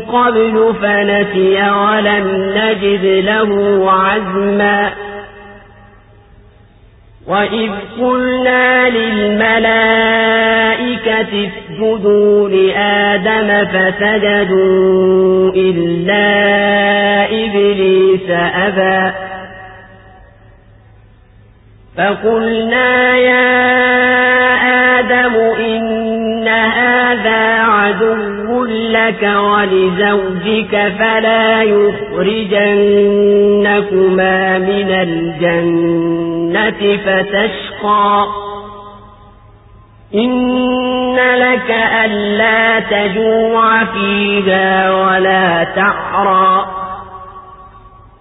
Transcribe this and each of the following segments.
قبل فنسي ولم نجد له عزما. وإذ قلنا للملائكة اسجدوا لآدم فسجدوا إلا إبليس أبى. فقلنا يا هذا عدو لك ولزوجك فلا يخرجنكما من الجنة فتشقى إن لك ألا تجوع فيها ولا تعرى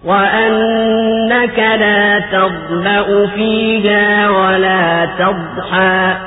وأنك لا تظمأ فيها ولا تضحى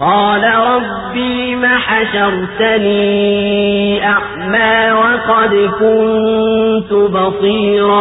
قال ربي ما حشرتني أعمى وقد كنت بصيرا.